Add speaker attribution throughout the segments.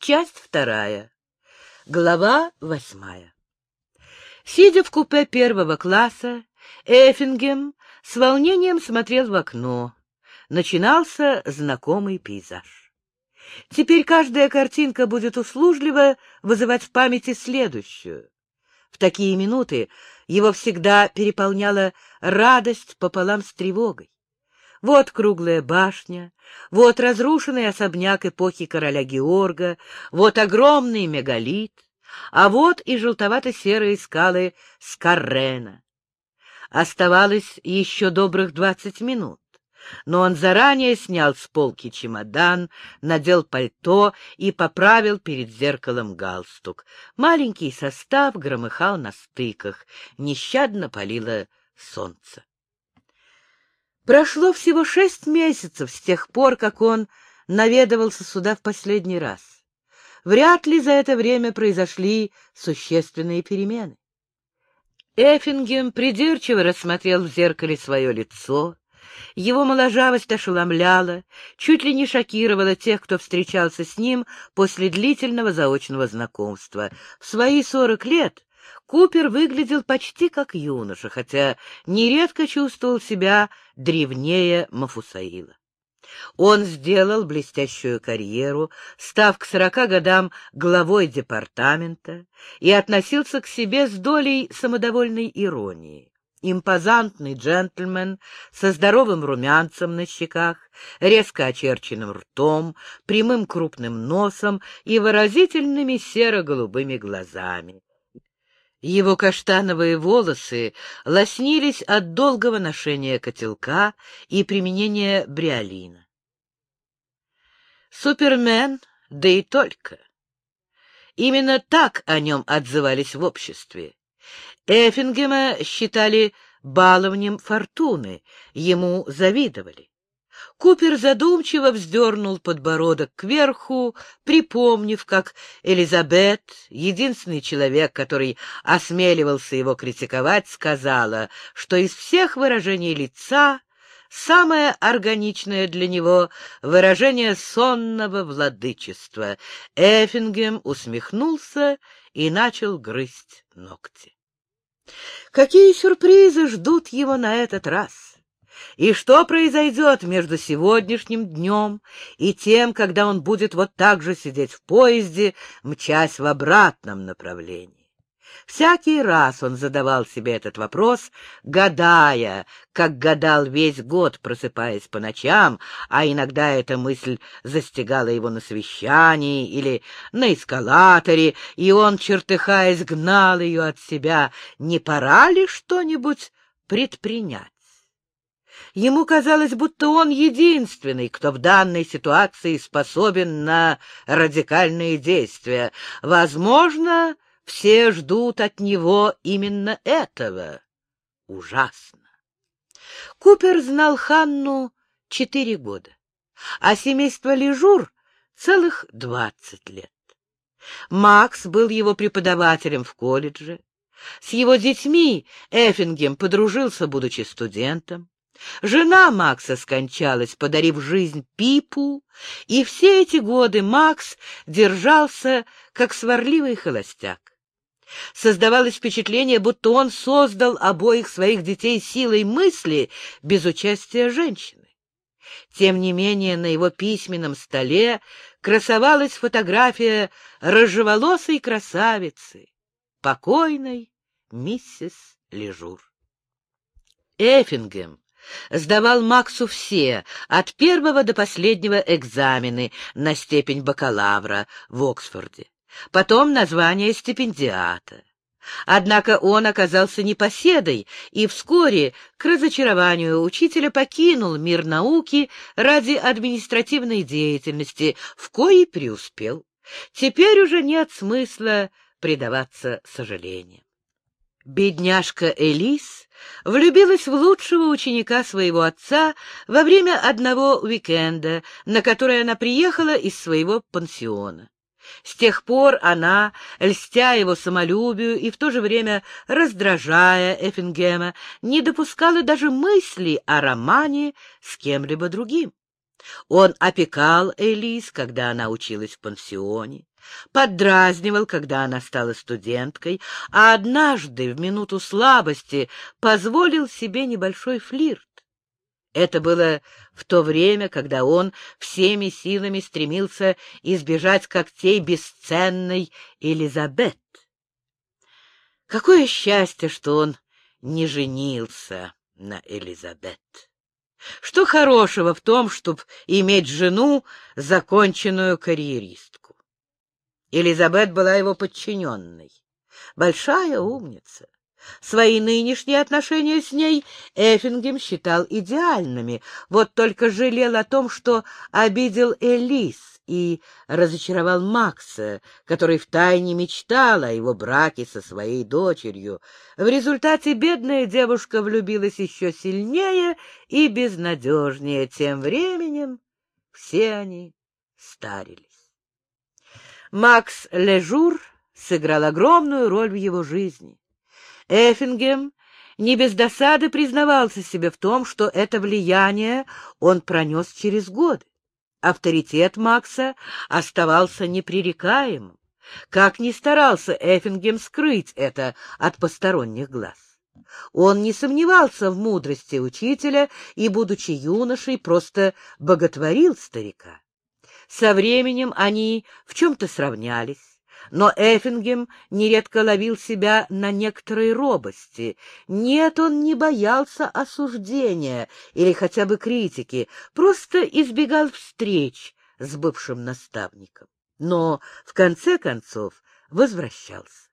Speaker 1: Часть вторая. Глава восьмая. Сидя в купе первого класса, Эффингем с волнением смотрел в окно. Начинался знакомый пейзаж. Теперь каждая картинка будет услужливо вызывать в памяти следующую. В такие минуты его всегда переполняла радость пополам с тревогой. Вот круглая башня, вот разрушенный особняк эпохи короля Георга, вот огромный мегалит, а вот и желтовато-серые скалы Скаррена. Оставалось еще добрых двадцать минут, но он заранее снял с полки чемодан, надел пальто и поправил перед зеркалом галстук. Маленький состав громыхал на стыках, нещадно палило солнце. Прошло всего шесть месяцев с тех пор, как он наведывался сюда в последний раз. Вряд ли за это время произошли существенные перемены. Эффингем придирчиво рассмотрел в зеркале свое лицо. Его моложавость ошеломляла, чуть ли не шокировала тех, кто встречался с ним после длительного заочного знакомства. В свои сорок лет Купер выглядел почти как юноша, хотя нередко чувствовал себя древнее Мафусаила. Он сделал блестящую карьеру, став к сорока годам главой департамента и относился к себе с долей самодовольной иронии. Импозантный джентльмен со здоровым румянцем на щеках, резко очерченным ртом, прямым крупным носом и выразительными серо-голубыми глазами. Его каштановые волосы лоснились от долгого ношения котелка и применения бриолина. Супермен, да и только. Именно так о нем отзывались в обществе. Эффингема считали баловнем фортуны, ему завидовали. Купер задумчиво вздернул подбородок кверху, припомнив, как Элизабет, единственный человек, который осмеливался его критиковать, сказала, что из всех выражений лица самое органичное для него выражение сонного владычества. Эффингем усмехнулся и начал грызть ногти. Какие сюрпризы ждут его на этот раз? И что произойдет между сегодняшним днем и тем, когда он будет вот так же сидеть в поезде, мчась в обратном направлении? Всякий раз он задавал себе этот вопрос, гадая, как гадал весь год, просыпаясь по ночам, а иногда эта мысль застигала его на совещании или на эскалаторе, и он, чертыхаясь, гнал ее от себя. Не пора ли что-нибудь предпринять? Ему казалось, будто он единственный, кто в данной ситуации способен на радикальные действия. Возможно, все ждут от него именно этого. Ужасно. Купер знал Ханну четыре года, а семейство Лежур — целых двадцать лет. Макс был его преподавателем в колледже. С его детьми Эффингем подружился, будучи студентом. Жена Макса скончалась, подарив жизнь Пипу, и все эти годы Макс держался как сварливый холостяк. Создавалось впечатление, будто он создал обоих своих детей силой мысли без участия женщины. Тем не менее, на его письменном столе красовалась фотография рыжеволосой красавицы, покойной миссис Лежур. Эффингем Сдавал Максу все, от первого до последнего экзамены на степень бакалавра в Оксфорде, потом название стипендиата. Однако он оказался непоседой и вскоре, к разочарованию учителя, покинул мир науки ради административной деятельности, в коей преуспел. Теперь уже нет смысла предаваться сожалениям. Бедняжка Элис влюбилась в лучшего ученика своего отца во время одного уикенда, на который она приехала из своего пансиона. С тех пор она, льстя его самолюбию и в то же время раздражая Эффингема, не допускала даже мысли о романе с кем-либо другим. Он опекал Элис, когда она училась в пансионе, поддразнивал, когда она стала студенткой, а однажды, в минуту слабости, позволил себе небольшой флирт. Это было в то время, когда он всеми силами стремился избежать когтей бесценной Элизабет. Какое счастье, что он не женился на Элизабет! Что хорошего в том, чтобы иметь жену, законченную карьеристку? Элизабет была его подчиненной. Большая умница. Свои нынешние отношения с ней Эффингем считал идеальными, вот только жалел о том, что обидел Элис и разочаровал Макса, который втайне мечтал о его браке со своей дочерью. В результате бедная девушка влюбилась еще сильнее и безнадежнее. Тем временем все они старились. Макс Лежур сыграл огромную роль в его жизни. Эффингем не без досады признавался себе в том, что это влияние он пронес через годы. Авторитет Макса оставался непререкаемым. Как ни старался Эффингем скрыть это от посторонних глаз. Он не сомневался в мудрости учителя и, будучи юношей, просто боготворил старика. Со временем они в чем-то сравнялись. Но Эффингем нередко ловил себя на некоторой робости. Нет, он не боялся осуждения или хотя бы критики, просто избегал встреч с бывшим наставником. Но, в конце концов, возвращался.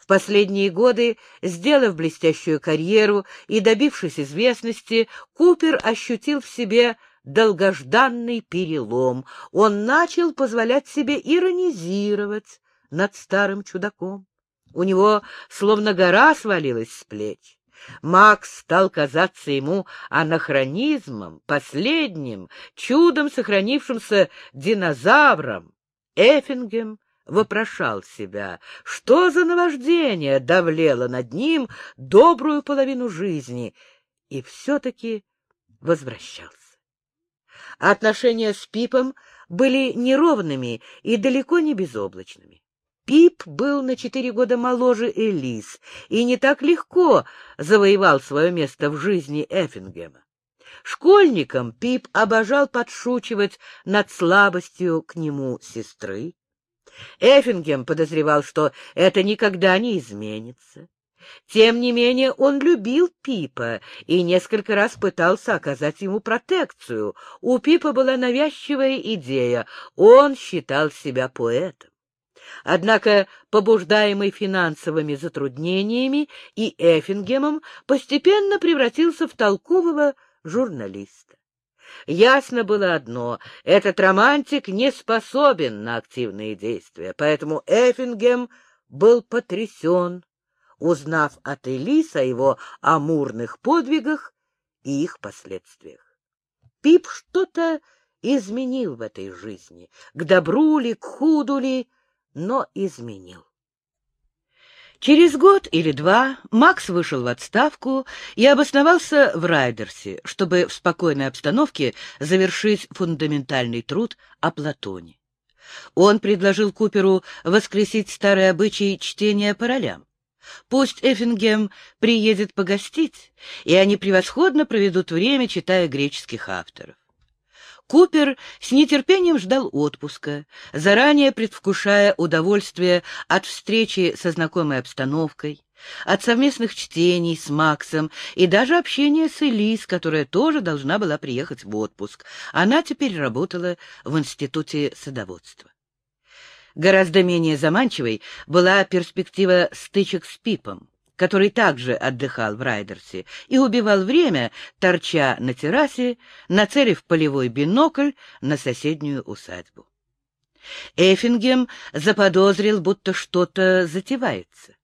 Speaker 1: В последние годы, сделав блестящую карьеру и добившись известности, Купер ощутил в себе долгожданный перелом. Он начал позволять себе иронизировать над старым чудаком. У него словно гора свалилась с плеч. Макс стал казаться ему анахронизмом, последним, чудом сохранившимся динозавром. Эффингем вопрошал себя, что за наваждение давлело над ним добрую половину жизни, и все-таки возвращался. Отношения с Пипом были неровными и далеко не безоблачными. Пип был на четыре года моложе Элис и не так легко завоевал свое место в жизни Эффингема. Школьником Пип обожал подшучивать над слабостью к нему сестры. Эффингем подозревал, что это никогда не изменится. Тем не менее он любил Пипа и несколько раз пытался оказать ему протекцию. У Пипа была навязчивая идея, он считал себя поэтом. Однако, побуждаемый финансовыми затруднениями и Эффингемом, постепенно превратился в толкового журналиста. Ясно было одно — этот романтик не способен на активные действия, поэтому Эффингем был потрясен узнав от Элис о его амурных подвигах и их последствиях. Пип что-то изменил в этой жизни, к добру ли, к худу ли, но изменил. Через год или два Макс вышел в отставку и обосновался в Райдерсе, чтобы в спокойной обстановке завершить фундаментальный труд о Платоне. Он предложил Куперу воскресить старые обычаи чтения по ролям. Пусть Эффингем приедет погостить, и они превосходно проведут время, читая греческих авторов. Купер с нетерпением ждал отпуска, заранее предвкушая удовольствие от встречи со знакомой обстановкой, от совместных чтений с Максом и даже общения с Элис, которая тоже должна была приехать в отпуск. Она теперь работала в Институте садоводства. Гораздо менее заманчивой была перспектива стычек с Пипом, который также отдыхал в Райдерсе и убивал время, торча на террасе, нацелив полевой бинокль на соседнюю усадьбу. Эффингем заподозрил, будто что-то затевается.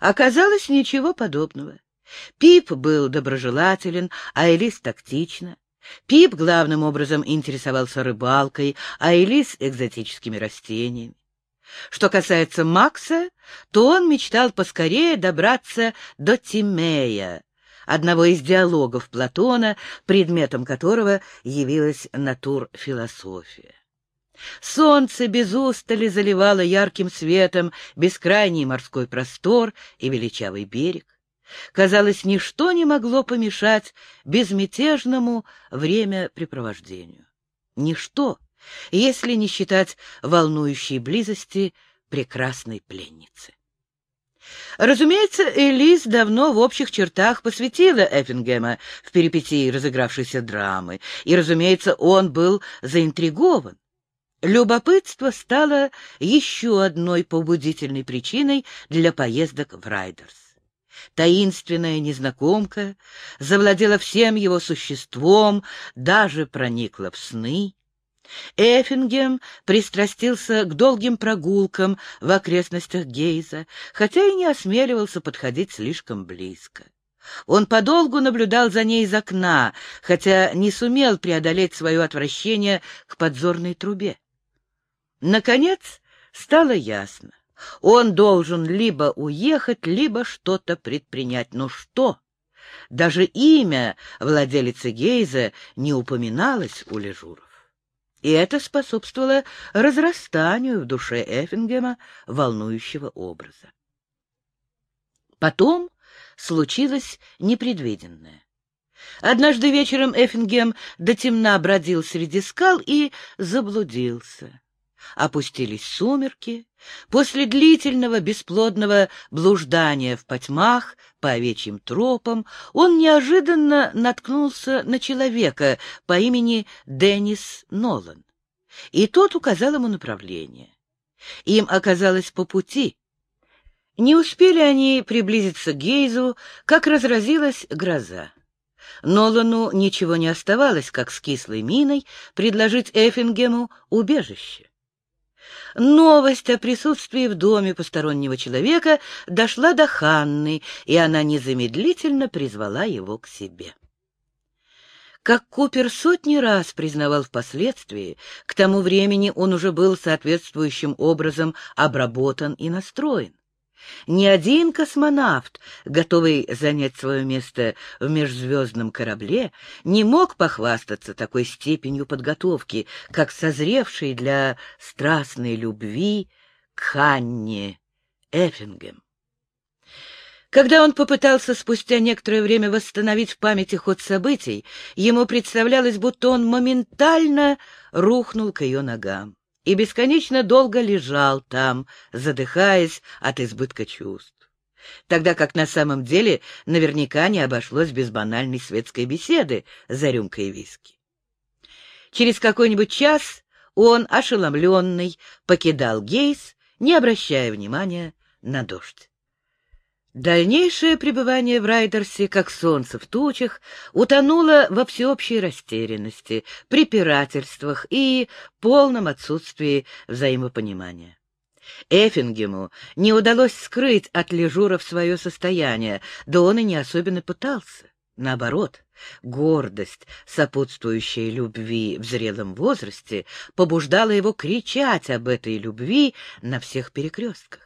Speaker 1: Оказалось, ничего подобного. Пип был доброжелателен, а Элис тактична. Пип главным образом интересовался рыбалкой, а Элис — экзотическими растениями. Что касается Макса, то он мечтал поскорее добраться до Тимея, одного из диалогов Платона, предметом которого явилась натурфилософия. Солнце без устали заливало ярким светом бескрайний морской простор и величавый берег. Казалось, ничто не могло помешать безмятежному времяпрепровождению. Ничто, если не считать волнующей близости прекрасной пленницы. Разумеется, Элис давно в общих чертах посвятила Эффингема в перипетии разыгравшейся драмы, и, разумеется, он был заинтригован. Любопытство стало еще одной побудительной причиной для поездок в Райдерс. Таинственная незнакомка завладела всем его существом, даже проникла в сны. Эффингем пристрастился к долгим прогулкам в окрестностях Гейза, хотя и не осмеливался подходить слишком близко. Он подолгу наблюдал за ней из окна, хотя не сумел преодолеть свое отвращение к подзорной трубе. Наконец стало ясно. Он должен либо уехать, либо что-то предпринять. Но что? Даже имя владелицы Гейза не упоминалось у Лежуров. И это способствовало разрастанию в душе Эффингема волнующего образа. Потом случилось непредвиденное. Однажды вечером Эффингем до темна бродил среди скал и заблудился. Опустились сумерки. После длительного бесплодного блуждания в потьмах по овечьим тропам он неожиданно наткнулся на человека по имени Деннис Нолан. И тот указал ему направление. Им оказалось по пути. Не успели они приблизиться к Гейзу, как разразилась гроза. Нолану ничего не оставалось, как с кислой миной предложить Эффингему убежище. Новость о присутствии в доме постороннего человека дошла до Ханны, и она незамедлительно призвала его к себе. Как Купер сотни раз признавал впоследствии, к тому времени он уже был соответствующим образом обработан и настроен. Ни один космонавт, готовый занять свое место в межзвездном корабле, не мог похвастаться такой степенью подготовки, как созревший для страстной любви к Ханне Эффингем. Когда он попытался спустя некоторое время восстановить в памяти ход событий, ему представлялось, будто он моментально рухнул к ее ногам и бесконечно долго лежал там, задыхаясь от избытка чувств. Тогда как на самом деле наверняка не обошлось без банальной светской беседы за рюмкой виски. Через какой-нибудь час он, ошеломленный, покидал Гейс, не обращая внимания на дождь. Дальнейшее пребывание в Райдерсе, как солнце в тучах, утонуло во всеобщей растерянности, препирательствах и полном отсутствии взаимопонимания. Эффингему не удалось скрыть от Лежуров свое состояние, да он и не особенно пытался. Наоборот, гордость, сопутствующая любви в зрелом возрасте, побуждала его кричать об этой любви на всех перекрестках.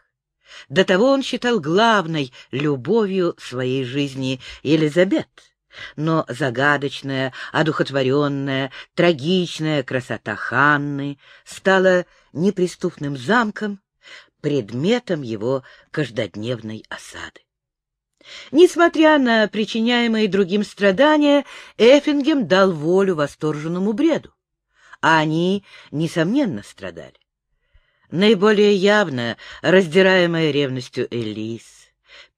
Speaker 1: До того он считал главной любовью своей жизни Елизабет. Но загадочная, одухотворенная, трагичная красота Ханны стала неприступным замком, предметом его каждодневной осады. Несмотря на причиняемые другим страдания, Эффингем дал волю восторженному бреду. А они, несомненно, страдали наиболее явно раздираемая ревностью Элис.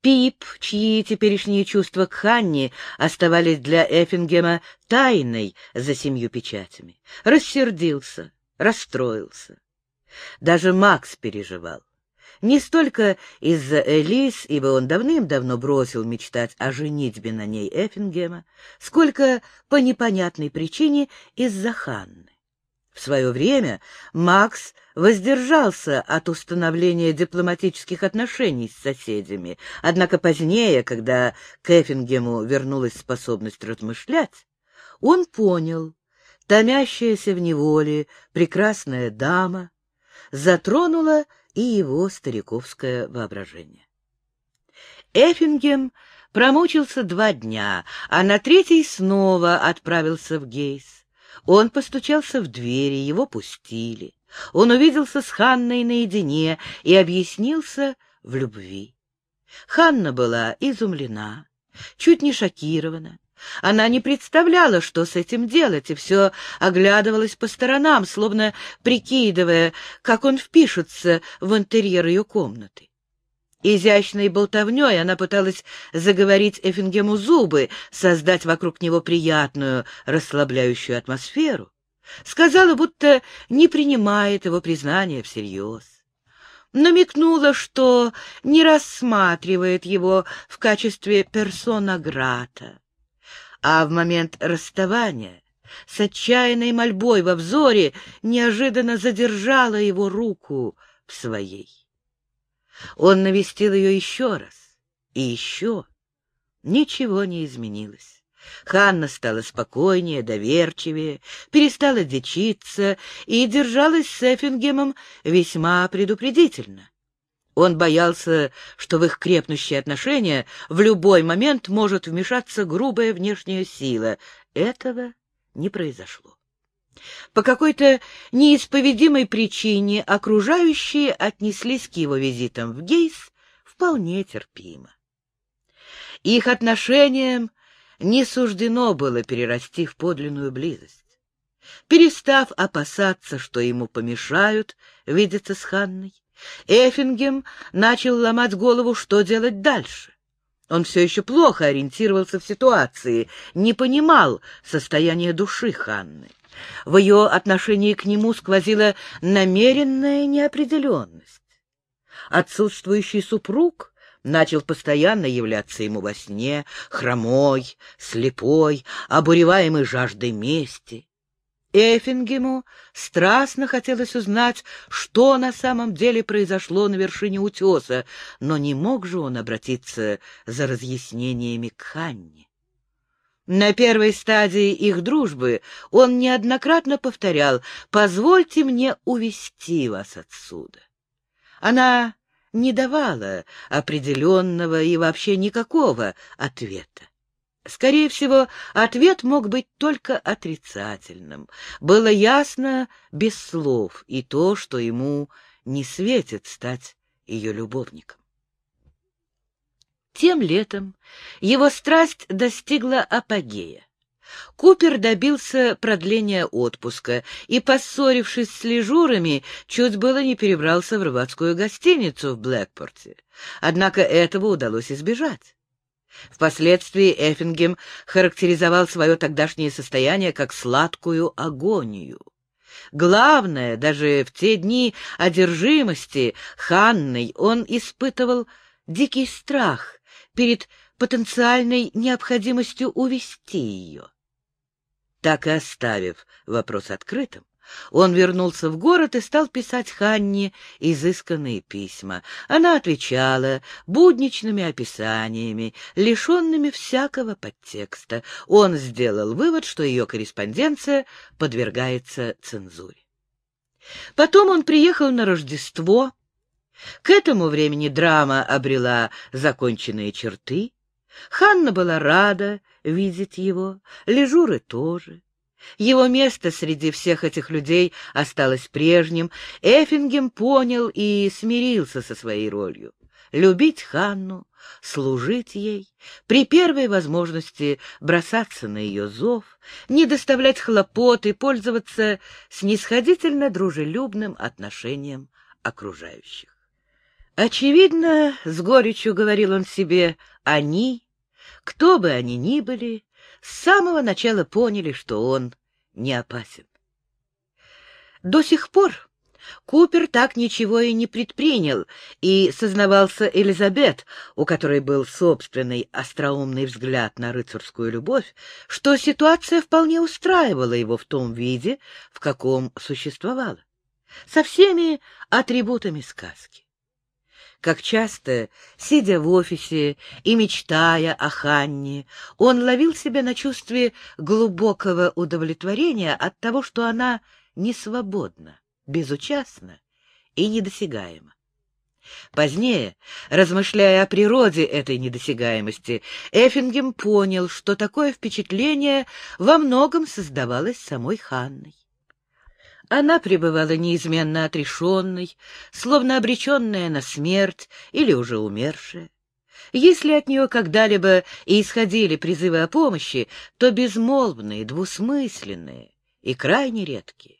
Speaker 1: Пип, чьи теперешние чувства к Ханне оставались для Эффингема тайной за семью печатями, рассердился, расстроился. Даже Макс переживал. Не столько из-за Элис, ибо он давным-давно бросил мечтать о женитьбе на ней Эффингема, сколько по непонятной причине из-за Ханны. В свое время Макс воздержался от установления дипломатических отношений с соседями, однако позднее, когда к Эффингему вернулась способность размышлять, он понял, томящаяся в неволе прекрасная дама затронула и его стариковское воображение. Эффингем промучился два дня, а на третий снова отправился в Гейс. Он постучался в двери, его пустили. Он увиделся с Ханной наедине и объяснился в любви. Ханна была изумлена, чуть не шокирована. Она не представляла, что с этим делать, и все оглядывалась по сторонам, словно прикидывая, как он впишется в интерьер ее комнаты. Изящной болтовней она пыталась заговорить Эффингему зубы, создать вокруг него приятную, расслабляющую атмосферу. Сказала, будто не принимает его признания всерьез. Намекнула, что не рассматривает его в качестве персона грата. А в момент расставания с отчаянной мольбой во взоре неожиданно задержала его руку в своей. Он навестил ее еще раз и еще. Ничего не изменилось. Ханна стала спокойнее, доверчивее, перестала дичиться и держалась с Эффингемом весьма предупредительно. Он боялся, что в их крепнущие отношения в любой момент может вмешаться грубая внешняя сила. Этого не произошло. По какой-то неисповедимой причине окружающие отнеслись к его визитам в Гейс вполне терпимо. Их отношениям не суждено было перерасти в подлинную близость. Перестав опасаться, что ему помешают видеться с Ханной, Эффингем начал ломать голову, что делать дальше. Он все еще плохо ориентировался в ситуации, не понимал состояние души Ханны. В ее отношении к нему сквозила намеренная неопределенность. Отсутствующий супруг начал постоянно являться ему во сне, хромой, слепой, обуреваемый жаждой мести. Эффингему страстно хотелось узнать, что на самом деле произошло на вершине утеса, но не мог же он обратиться за разъяснениями к Ханне. На первой стадии их дружбы он неоднократно повторял «Позвольте мне увести вас отсюда». Она не давала определенного и вообще никакого ответа. Скорее всего, ответ мог быть только отрицательным. Было ясно без слов и то, что ему не светит стать ее любовником. Тем летом его страсть достигла апогея. Купер добился продления отпуска и, поссорившись с лежурами, чуть было не перебрался в рыбацкую гостиницу в Блэкпорте. Однако этого удалось избежать. Впоследствии Эффингем характеризовал свое тогдашнее состояние как сладкую агонию. Главное, даже в те дни одержимости Ханной он испытывал дикий страх перед потенциальной необходимостью увести ее. Так и оставив вопрос открытым, он вернулся в город и стал писать Ханне изысканные письма. Она отвечала будничными описаниями, лишенными всякого подтекста. Он сделал вывод, что ее корреспонденция подвергается цензуре. Потом он приехал на Рождество. К этому времени драма обрела законченные черты. Ханна была рада видеть его, Лежуры тоже. Его место среди всех этих людей осталось прежним. Эффингем понял и смирился со своей ролью. Любить Ханну, служить ей, при первой возможности бросаться на ее зов, не доставлять хлопот и пользоваться снисходительно дружелюбным отношением окружающих. Очевидно, с горечью говорил он себе, они, кто бы они ни были, с самого начала поняли, что он не опасен. До сих пор Купер так ничего и не предпринял, и сознавался Элизабет, у которой был собственный остроумный взгляд на рыцарскую любовь, что ситуация вполне устраивала его в том виде, в каком существовала, со всеми атрибутами сказки как часто, сидя в офисе и мечтая о Ханне, он ловил себя на чувстве глубокого удовлетворения от того, что она не свободна, безучастна и недосягаема. Позднее, размышляя о природе этой недосягаемости, Эффингем понял, что такое впечатление во многом создавалось самой Ханной. Она пребывала неизменно отрешенной, словно обреченная на смерть или уже умершая. Если от нее когда-либо и исходили призывы о помощи, то безмолвные, двусмысленные и крайне редкие.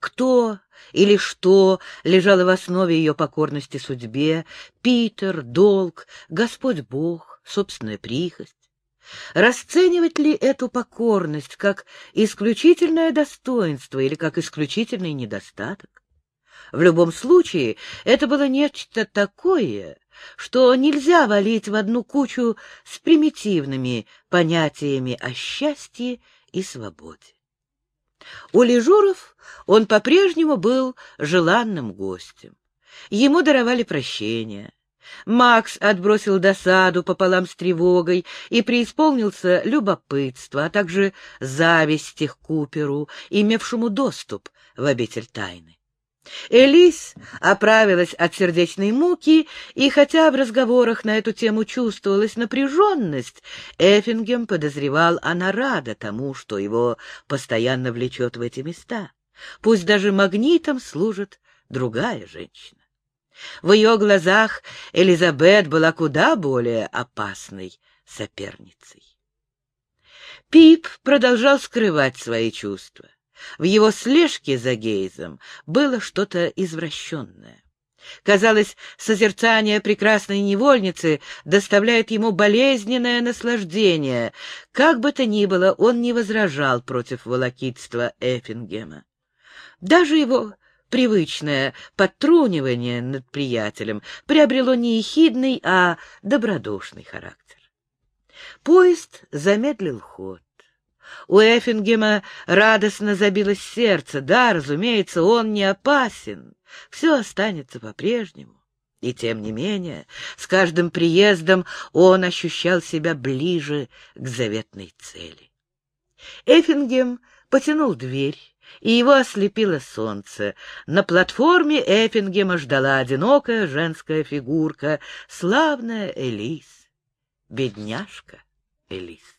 Speaker 1: Кто или что лежало в основе ее покорности судьбе, Питер, долг, Господь Бог, собственная прихость? Расценивать ли эту покорность как исключительное достоинство или как исключительный недостаток? В любом случае, это было нечто такое, что нельзя валить в одну кучу с примитивными понятиями о счастье и свободе. У Лежуров он по-прежнему был желанным гостем. Ему даровали прощение. Макс отбросил досаду пополам с тревогой и преисполнился любопытства, а также зависти к Куперу, имевшему доступ в обитель тайны. Элис оправилась от сердечной муки, и хотя в разговорах на эту тему чувствовалась напряженность, Эффингем подозревал, она рада тому, что его постоянно влечет в эти места. Пусть даже магнитом служит другая женщина. В ее глазах Элизабет была куда более опасной соперницей. Пип продолжал скрывать свои чувства. В его слежке за Гейзом было что-то извращенное. Казалось, созерцание прекрасной невольницы доставляет ему болезненное наслаждение. Как бы то ни было, он не возражал против волокитства Эффингема. Даже его привычное подтрунивание над приятелем приобрело не ехидный, а добродушный характер. Поезд замедлил ход. У Эффингема радостно забилось сердце. Да, разумеется, он не опасен. Все останется по-прежнему. И тем не менее, с каждым приездом он ощущал себя ближе к заветной цели. Эффингем потянул дверь, и его ослепило солнце. На платформе Эффингема ждала одинокая женская фигурка, славная Элис, бедняжка Элис.